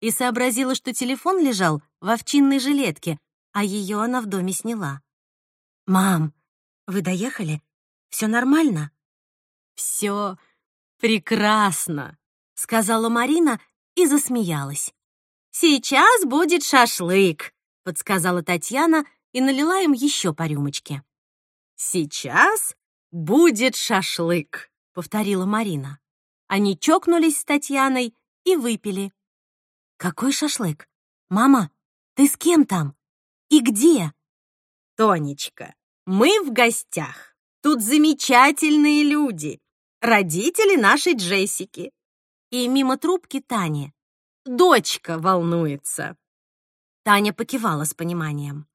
И сообразила, что телефон лежал в овчинной жилетке, а ее она в доме сняла. «Мам, вы доехали? Все нормально?» «Все прекрасно», — сказала Марина и засмеялась. «Сейчас будет шашлык», — подсказала Татьяна и налила им еще по рюмочке. «Сейчас будет шашлык», — повторила Марина. Они чокнулись с Татьяной и выпили. «Какой шашлык? Мама, ты с кем там? И где?» «Тонечка, мы в гостях. Тут замечательные люди. Родители нашей Джессики». И мимо трубки Тани. «Дочка волнуется». Таня покивала с пониманием.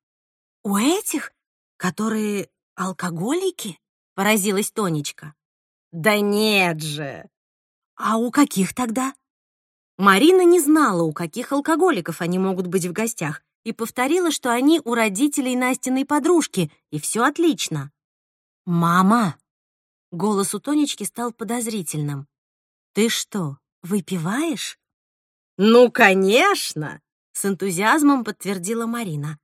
«У этих, которые алкоголики?» — поразилась Тонечка. «Да нет же!» «А у каких тогда?» Марина не знала, у каких алкоголиков они могут быть в гостях, и повторила, что они у родителей Настиной подружки, и все отлично. «Мама!» Голос у Тонечки стал подозрительным. «Ты что, выпиваешь?» «Ну, конечно!» — с энтузиазмом подтвердила Марина.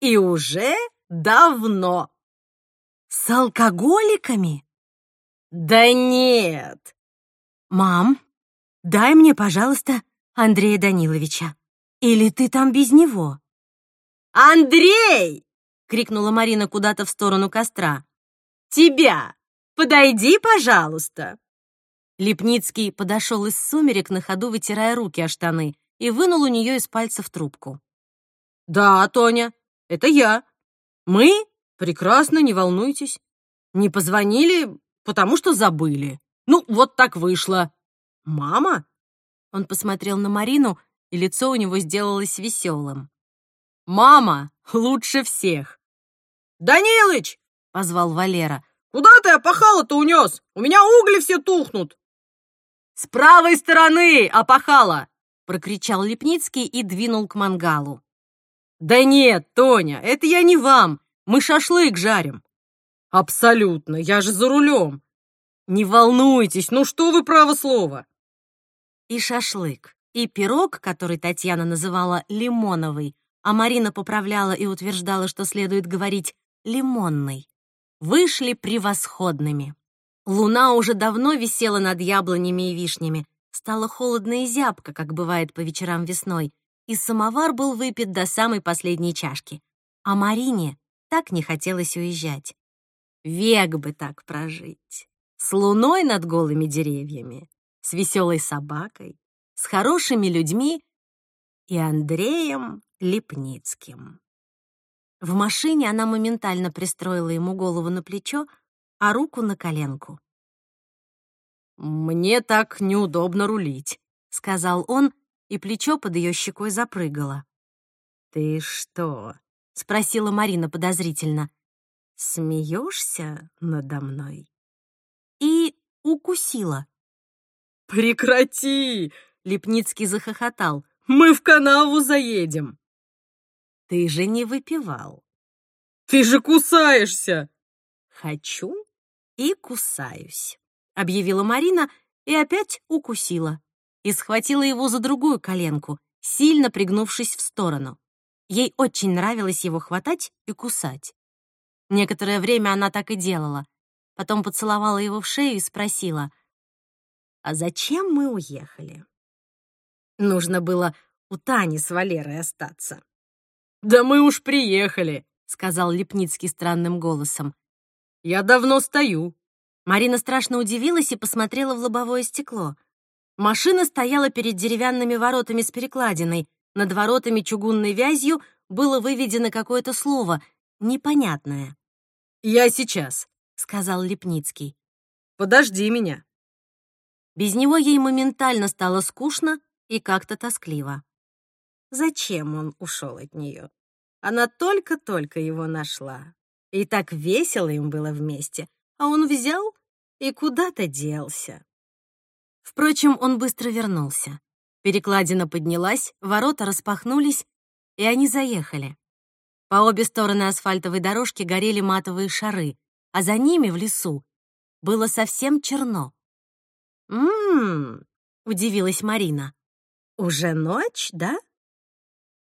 «И уже давно!» «С алкоголиками?» «Да нет!» «Мам, дай мне, пожалуйста, Андрея Даниловича. Или ты там без него?» «Андрей!» — крикнула Марина куда-то в сторону костра. «Тебя! Подойди, пожалуйста!» Лепницкий подошел из сумерек, на ходу вытирая руки о штаны, и вынул у нее из пальцев трубку. «Да, Тоня, это я. Мы? Прекрасно, не волнуйтесь. Не позвонили, потому что забыли. Ну, вот так вышло. Мама?» Он посмотрел на Марину, и лицо у него сделалось веселым. «Мама лучше всех!» «Данилыч!» — позвал Валера. «Куда ты опахало-то унес? У меня угли все тухнут!» «С правой стороны опахало!» — прокричал Лепницкий и двинул к мангалу. «Да нет, Тоня, это я не вам. Мы шашлык жарим». Абсолютно, я же за рулем. Не волнуйтесь, ну что вы, право слово. И шашлык, и пирог, который Татьяна называла лимоновый, а Марина поправляла и утверждала, что следует говорить лимонный, вышли превосходными. Луна уже давно висела над яблонями и вишнями, стало холодно и зябко, как бывает по вечерам весной, и самовар был выпит до самой последней чашки. А Марине так не хотелось уезжать. Век бы так прожить. С луной над голыми деревьями, с веселой собакой, с хорошими людьми и Андреем Липницким. В машине она моментально пристроила ему голову на плечо, а руку на коленку. «Мне так неудобно рулить», — сказал он, и плечо под ее щекой запрыгало. «Ты что?» — спросила Марина подозрительно. «Смеешься надо мной?» И укусила. «Прекрати!» — Лепницкий захохотал. «Мы в канаву заедем!» «Ты же не выпивал!» «Ты же кусаешься!» «Хочу и кусаюсь», — объявила Марина и опять укусила. И схватила его за другую коленку, сильно пригнувшись в сторону. Ей очень нравилось его хватать и кусать. Некоторое время она так и делала. Потом поцеловала его в шею и спросила, «А зачем мы уехали?» Нужно было у Тани с Валерой остаться. «Да мы уж приехали», — сказал Лепницкий странным голосом. «Я давно стою». Марина страшно удивилась и посмотрела в лобовое стекло. Машина стояла перед деревянными воротами с перекладиной. Над воротами чугунной вязью было выведено какое-то слово, непонятное. «Я сейчас», — сказал Лепницкий. «Подожди меня». Без него ей моментально стало скучно и как-то тоскливо. Зачем он ушел от нее? Она только-только его нашла. И так весело им было вместе, а он взял и куда-то делся. Впрочем, он быстро вернулся. Перекладина поднялась, ворота распахнулись, и они заехали. По обе стороны асфальтовой дорожки горели матовые шары, а за ними в лесу было совсем черно. «М-м-м», удивилась Марина. «Уже ночь, да?»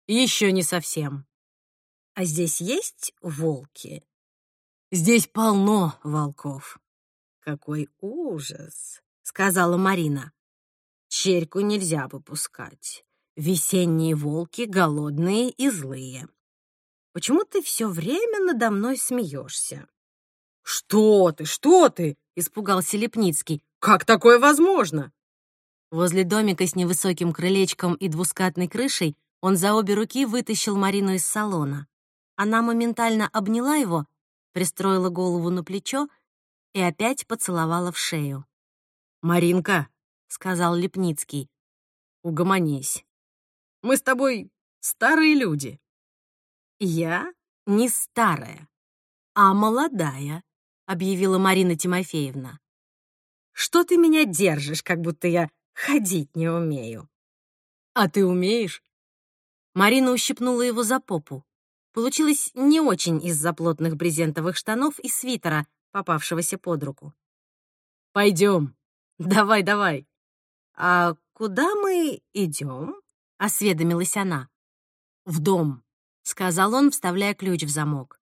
Еще не совсем. А здесь есть волки? Здесь полно волков. Какой ужас, сказала Марина. Черьку нельзя выпускать. Весенние волки голодные и злые. Почему ты все время надо мной смеешься? Что ты, что ты? Испугался Лепницкий. Как такое возможно? Возле домика с невысоким крылечком и двускатной крышей он за обе руки вытащил Марину из салона. Она моментально обняла его, пристроила голову на плечо и опять поцеловала в шею. «Маринка», — сказал Лепницкий, — «угомонись. Мы с тобой старые люди». «Я не старая, а молодая», — объявила Марина Тимофеевна. «Что ты меня держишь, как будто я ходить не умею?» «А ты умеешь?» Марина ущипнула его за попу. Получилось не очень из-за плотных брезентовых штанов и свитера, попавшегося под руку. «Пойдем. Давай, давай». «А куда мы идем?» — осведомилась она. «В дом», — сказал он, вставляя ключ в замок.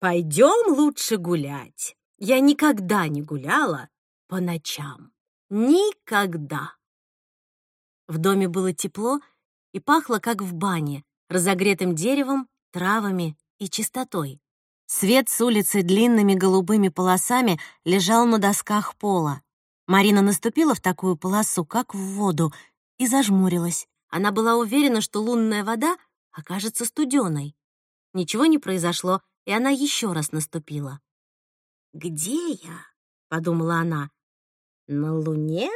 «Пойдем лучше гулять. Я никогда не гуляла по ночам. Никогда». В доме было тепло, и пахло, как в бане, разогретым деревом, травами и чистотой. Свет с улицы длинными голубыми полосами лежал на досках пола. Марина наступила в такую полосу, как в воду, и зажмурилась. Она была уверена, что лунная вода окажется студеной. Ничего не произошло, и она еще раз наступила. «Где я?» — подумала она. «На Луне?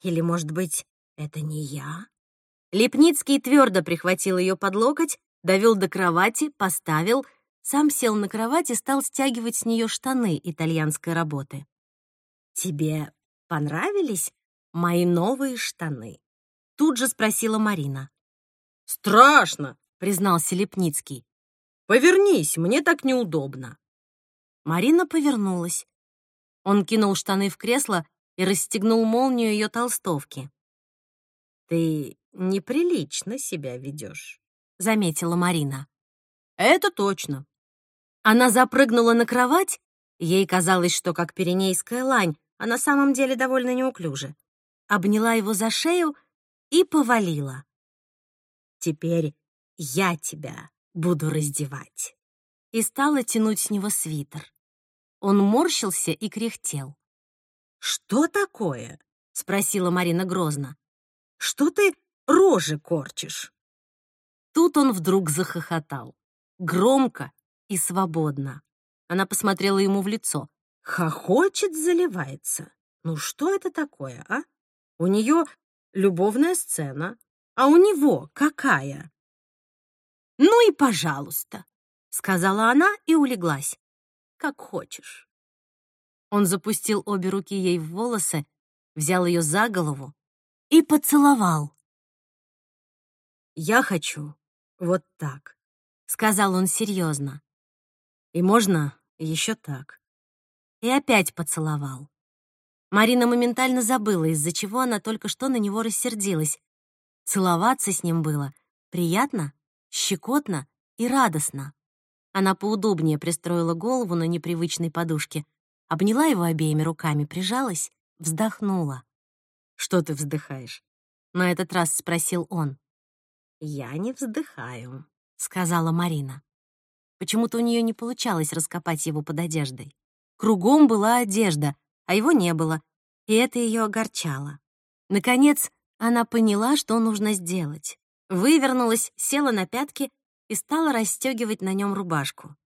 Или, может быть, это не я?» Лепницкий твердо прихватил ее под локоть, довел до кровати, поставил, сам сел на кровать и стал стягивать с нее штаны итальянской работы. «Тебе понравились мои новые штаны?» Тут же спросила Марина. «Страшно!» — признался Лепницкий. «Повернись, мне так неудобно». Марина повернулась. Он кинул штаны в кресло и расстегнул молнию ее толстовки. «Ты неприлично себя ведешь», — заметила Марина. «Это точно». Она запрыгнула на кровать, ей казалось, что как пиренейская лань, а на самом деле довольно неуклюже. Обняла его за шею и повалила. «Теперь я тебя буду раздевать». И стала тянуть с него свитер. Он морщился и кряхтел. «Что такое?» — спросила Марина грозно. «Что ты рожи корчишь?» Тут он вдруг захохотал. Громко и свободно. Она посмотрела ему в лицо. «Хохочет, заливается. Ну что это такое, а? У нее любовная сцена, а у него какая?» «Ну и пожалуйста», — сказала она и улеглась. «Как хочешь». Он запустил обе руки ей в волосы, взял ее за голову и поцеловал. «Я хочу вот так», — сказал он серьезно. «И можно еще так». И опять поцеловал. Марина моментально забыла, из-за чего она только что на него рассердилась. Целоваться с ним было приятно, щекотно и радостно. Она поудобнее пристроила голову на непривычной подушке, обняла его обеими руками, прижалась, вздохнула. «Что ты вздыхаешь?» — на этот раз спросил он. «Я не вздыхаю», — сказала Марина. Почему-то у нее не получалось раскопать его под одеждой. Кругом была одежда, а его не было, и это ее огорчало. Наконец, она поняла, что нужно сделать. Вывернулась, села на пятки и стала расстегивать на нем рубашку.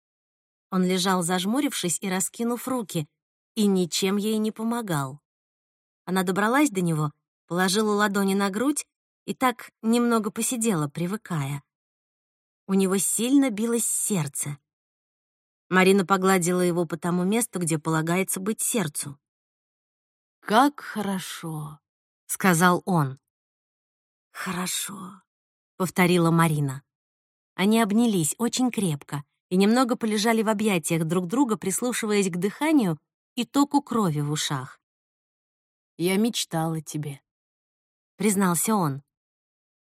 Он лежал, зажмурившись и раскинув руки, и ничем ей не помогал. Она добралась до него, положила ладони на грудь и так немного посидела, привыкая. У него сильно билось сердце. Марина погладила его по тому месту, где полагается быть сердцу. «Как хорошо», — сказал он. «Хорошо», — повторила Марина. Они обнялись очень крепко и немного полежали в объятиях друг друга, прислушиваясь к дыханию и току крови в ушах. «Я мечтал о тебе», — признался он.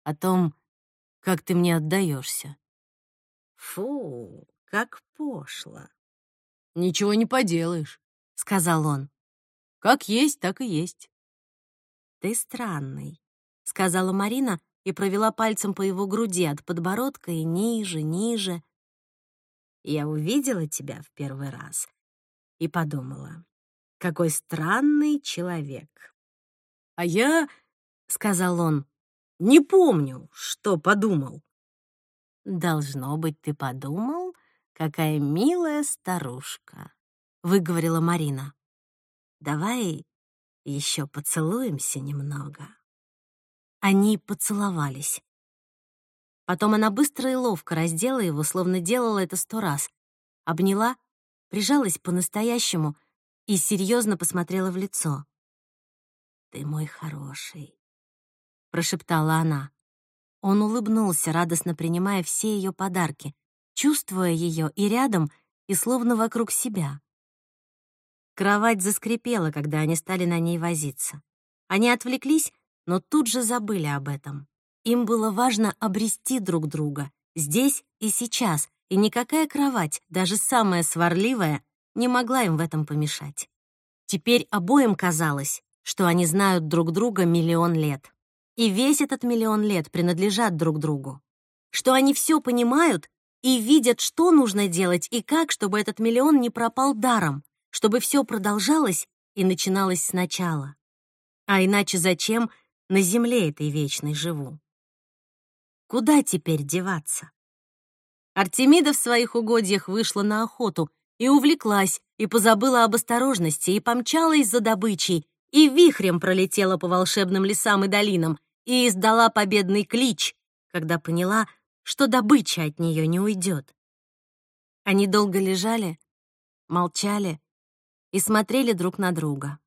«О том, как ты мне отдаешься. «Фу, как пошло!» «Ничего не поделаешь», — сказал он. Как есть, так и есть. Ты странный, сказала Марина и провела пальцем по его груди от подбородка и ниже, ниже. Я увидела тебя в первый раз и подумала, какой странный человек. А я, сказал он, не помню, что подумал. Должно быть, ты подумал, какая милая старушка, выговорила Марина. Давай еще поцелуемся немного. Они поцеловались. Потом она быстро и ловко раздела его, словно делала это сто раз. Обняла, прижалась по-настоящему и серьезно посмотрела в лицо. «Ты мой хороший», — прошептала она. Он улыбнулся, радостно принимая все ее подарки, чувствуя ее и рядом, и словно вокруг себя. Кровать заскрипела, когда они стали на ней возиться. Они отвлеклись, но тут же забыли об этом. Им было важно обрести друг друга, здесь и сейчас, и никакая кровать, даже самая сварливая, не могла им в этом помешать. Теперь обоим казалось, что они знают друг друга миллион лет. И весь этот миллион лет принадлежат друг другу. Что они все понимают и видят, что нужно делать и как, чтобы этот миллион не пропал даром, чтобы все продолжалось и начиналось сначала. А иначе зачем на земле этой вечной живу? Куда теперь деваться? Артемида в своих угодьях вышла на охоту и увлеклась, и позабыла об осторожности, и помчалась за добычей, и вихрем пролетела по волшебным лесам и долинам, и издала победный клич, когда поняла, что добыча от нее не уйдет. Они долго лежали, молчали, и смотрели друг на друга.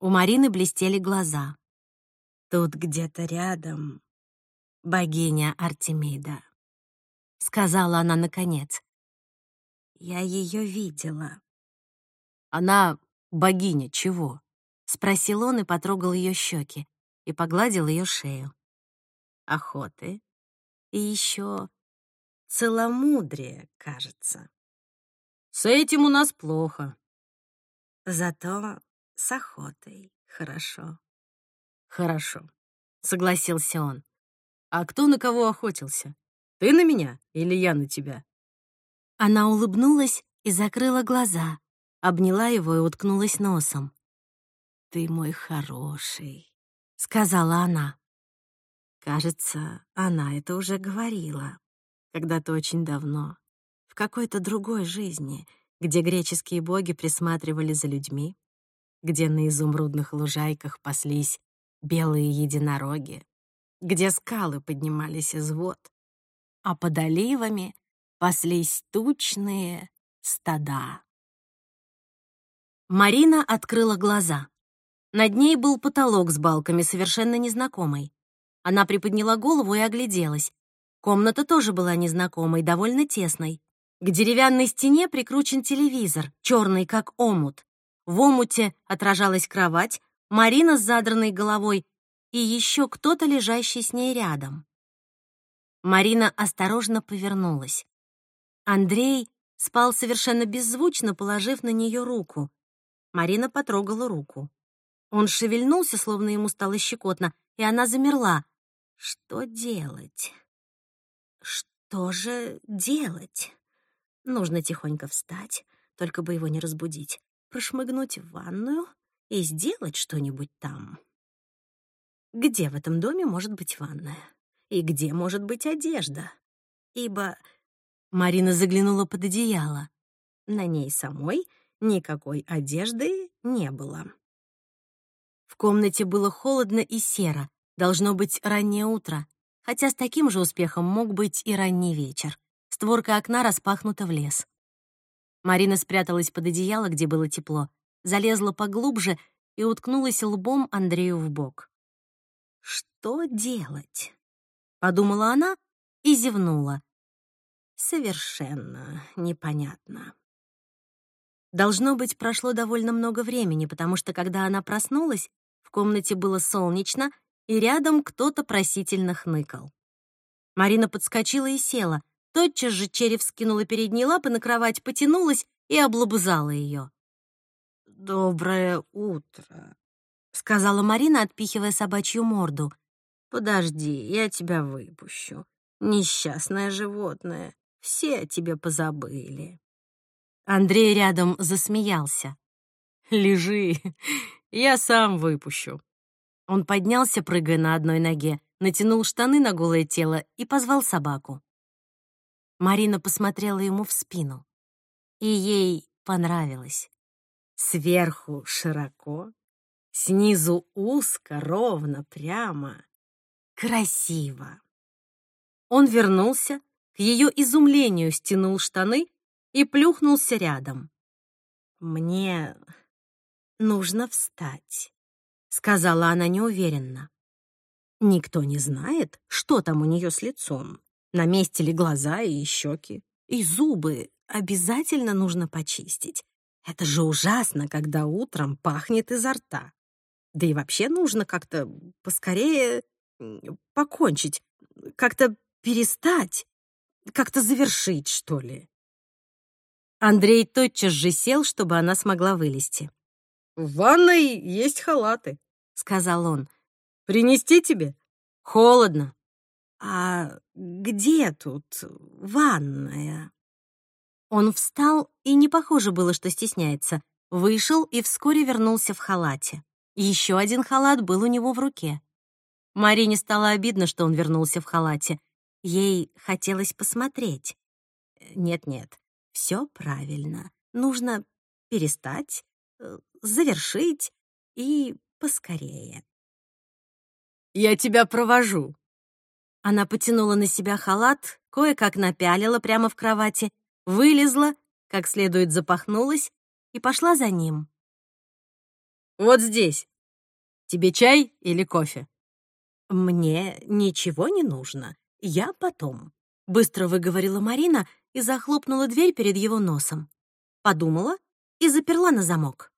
У Марины блестели глаза. «Тут где-то рядом богиня Артемида», — сказала она наконец. «Я ее видела. Она богиня чего? Спросил он и потрогал ее щеки и погладил ее шею. Охоты. И еще целомудрие, кажется. С этим у нас плохо. Зато с охотой хорошо. Хорошо, согласился он. А кто на кого охотился? Ты на меня или я на тебя? Она улыбнулась и закрыла глаза, обняла его и уткнулась носом. «Ты мой хороший», — сказала она. Кажется, она это уже говорила. Когда-то очень давно, в какой-то другой жизни, где греческие боги присматривали за людьми, где на изумрудных лужайках паслись белые единороги, где скалы поднимались из вод, а под оливами паслись тучные стада. Марина открыла глаза. Над ней был потолок с балками, совершенно незнакомый. Она приподняла голову и огляделась. Комната тоже была незнакомой, довольно тесной. К деревянной стене прикручен телевизор, черный как омут. В омуте отражалась кровать, Марина с задранной головой и еще кто-то, лежащий с ней рядом. Марина осторожно повернулась. Андрей спал совершенно беззвучно, положив на нее руку. Марина потрогала руку. Он шевельнулся, словно ему стало щекотно, и она замерла. Что делать? Что же делать? Нужно тихонько встать, только бы его не разбудить, прошмыгнуть в ванную и сделать что-нибудь там. Где в этом доме может быть ванная? И где может быть одежда? Ибо Марина заглянула под одеяло. На ней самой никакой одежды не было. В комнате было холодно и серо. Должно быть раннее утро. Хотя с таким же успехом мог быть и ранний вечер. Створка окна распахнута в лес. Марина спряталась под одеяло, где было тепло, залезла поглубже и уткнулась лбом Андрею в бок. Что делать? Подумала она и зевнула. Совершенно непонятно. Должно быть, прошло довольно много времени, потому что, когда она проснулась, в комнате было солнечно, и рядом кто-то просительно хныкал. Марина подскочила и села. Тотчас же череп скинула передние лапы на кровать, потянулась и облобызала ее. «Доброе утро», — сказала Марина, отпихивая собачью морду. «Подожди, я тебя выпущу. Несчастное животное. Все о тебе позабыли». Андрей рядом засмеялся. «Лежи, я сам выпущу». Он поднялся, прыгая на одной ноге, натянул штаны на голое тело и позвал собаку. Марина посмотрела ему в спину. И ей понравилось. Сверху широко, снизу узко, ровно, прямо. Красиво. Он вернулся, к ее изумлению стянул штаны и плюхнулся рядом. «Мне нужно встать», — сказала она неуверенно. Никто не знает, что там у нее с лицом. На месте ли глаза и щеки. И зубы обязательно нужно почистить. Это же ужасно, когда утром пахнет изо рта. Да и вообще нужно как-то поскорее покончить, как-то перестать, как-то завершить, что ли. Андрей тотчас же сел, чтобы она смогла вылезти. «В ванной есть халаты», — сказал он. «Принести тебе? Холодно». «А где тут ванная?» Он встал, и не похоже было, что стесняется. Вышел и вскоре вернулся в халате. Еще один халат был у него в руке. Марине стало обидно, что он вернулся в халате. Ей хотелось посмотреть. Нет-нет, все правильно. Нужно перестать, э, завершить и поскорее. «Я тебя провожу». Она потянула на себя халат, кое-как напялила прямо в кровати вылезла, как следует запахнулась и пошла за ним. «Вот здесь. Тебе чай или кофе?» «Мне ничего не нужно. Я потом», — быстро выговорила Марина и захлопнула дверь перед его носом. Подумала и заперла на замок.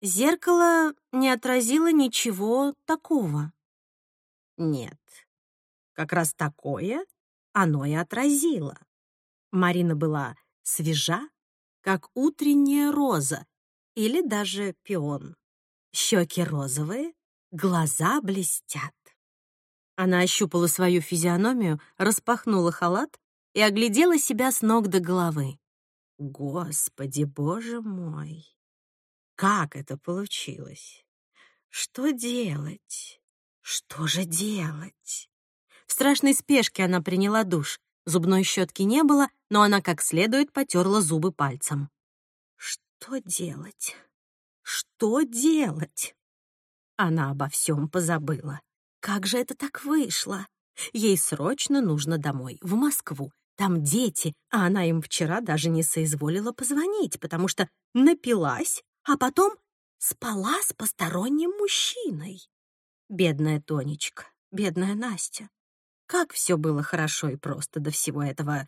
Зеркало не отразило ничего такого. Нет, как раз такое оно и отразило. Марина была свежа, как утренняя роза или даже пион. Щеки розовые, глаза блестят. Она ощупала свою физиономию, распахнула халат и оглядела себя с ног до головы. Господи, боже мой! Как это получилось? Что делать? Что же делать? В страшной спешке она приняла душ. Зубной щетки не было, но она как следует потерла зубы пальцем. Что делать? Что делать? Она обо всем позабыла. Как же это так вышло? Ей срочно нужно домой, в Москву. Там дети, а она им вчера даже не соизволила позвонить, потому что напилась, а потом спала с посторонним мужчиной. Бедная Тонечка, бедная Настя. Как все было хорошо и просто до всего этого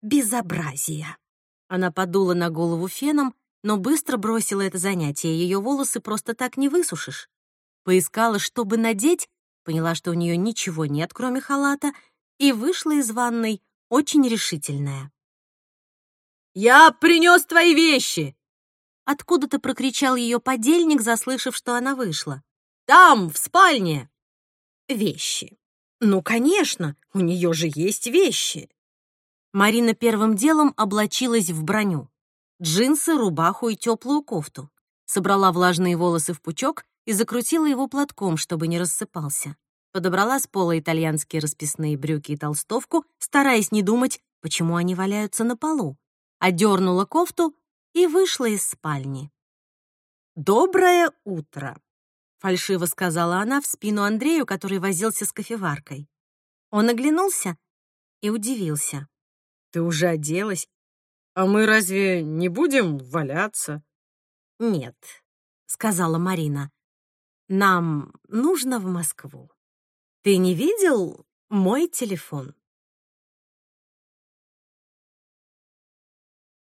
безобразия. Она подула на голову феном, но быстро бросила это занятие, ее волосы просто так не высушишь. Поискала, чтобы надеть, поняла, что у нее ничего нет, кроме халата, и вышла из ванной очень решительная. «Я принес твои вещи!» Откуда-то прокричал ее подельник, заслышав, что она вышла. «Там, в спальне!» «Вещи. Ну, конечно, у нее же есть вещи!» Марина первым делом облачилась в броню. Джинсы, рубаху и теплую кофту. Собрала влажные волосы в пучок и закрутила его платком, чтобы не рассыпался. Подобрала с пола итальянские расписные брюки и толстовку, стараясь не думать, почему они валяются на полу. Одернула кофту и вышла из спальни. «Доброе утро!» — фальшиво сказала она в спину Андрею, который возился с кофеваркой. Он оглянулся и удивился. «Ты уже оделась? А мы разве не будем валяться?» «Нет», — сказала Марина. Нам нужно в Москву. Ты не видел мой телефон?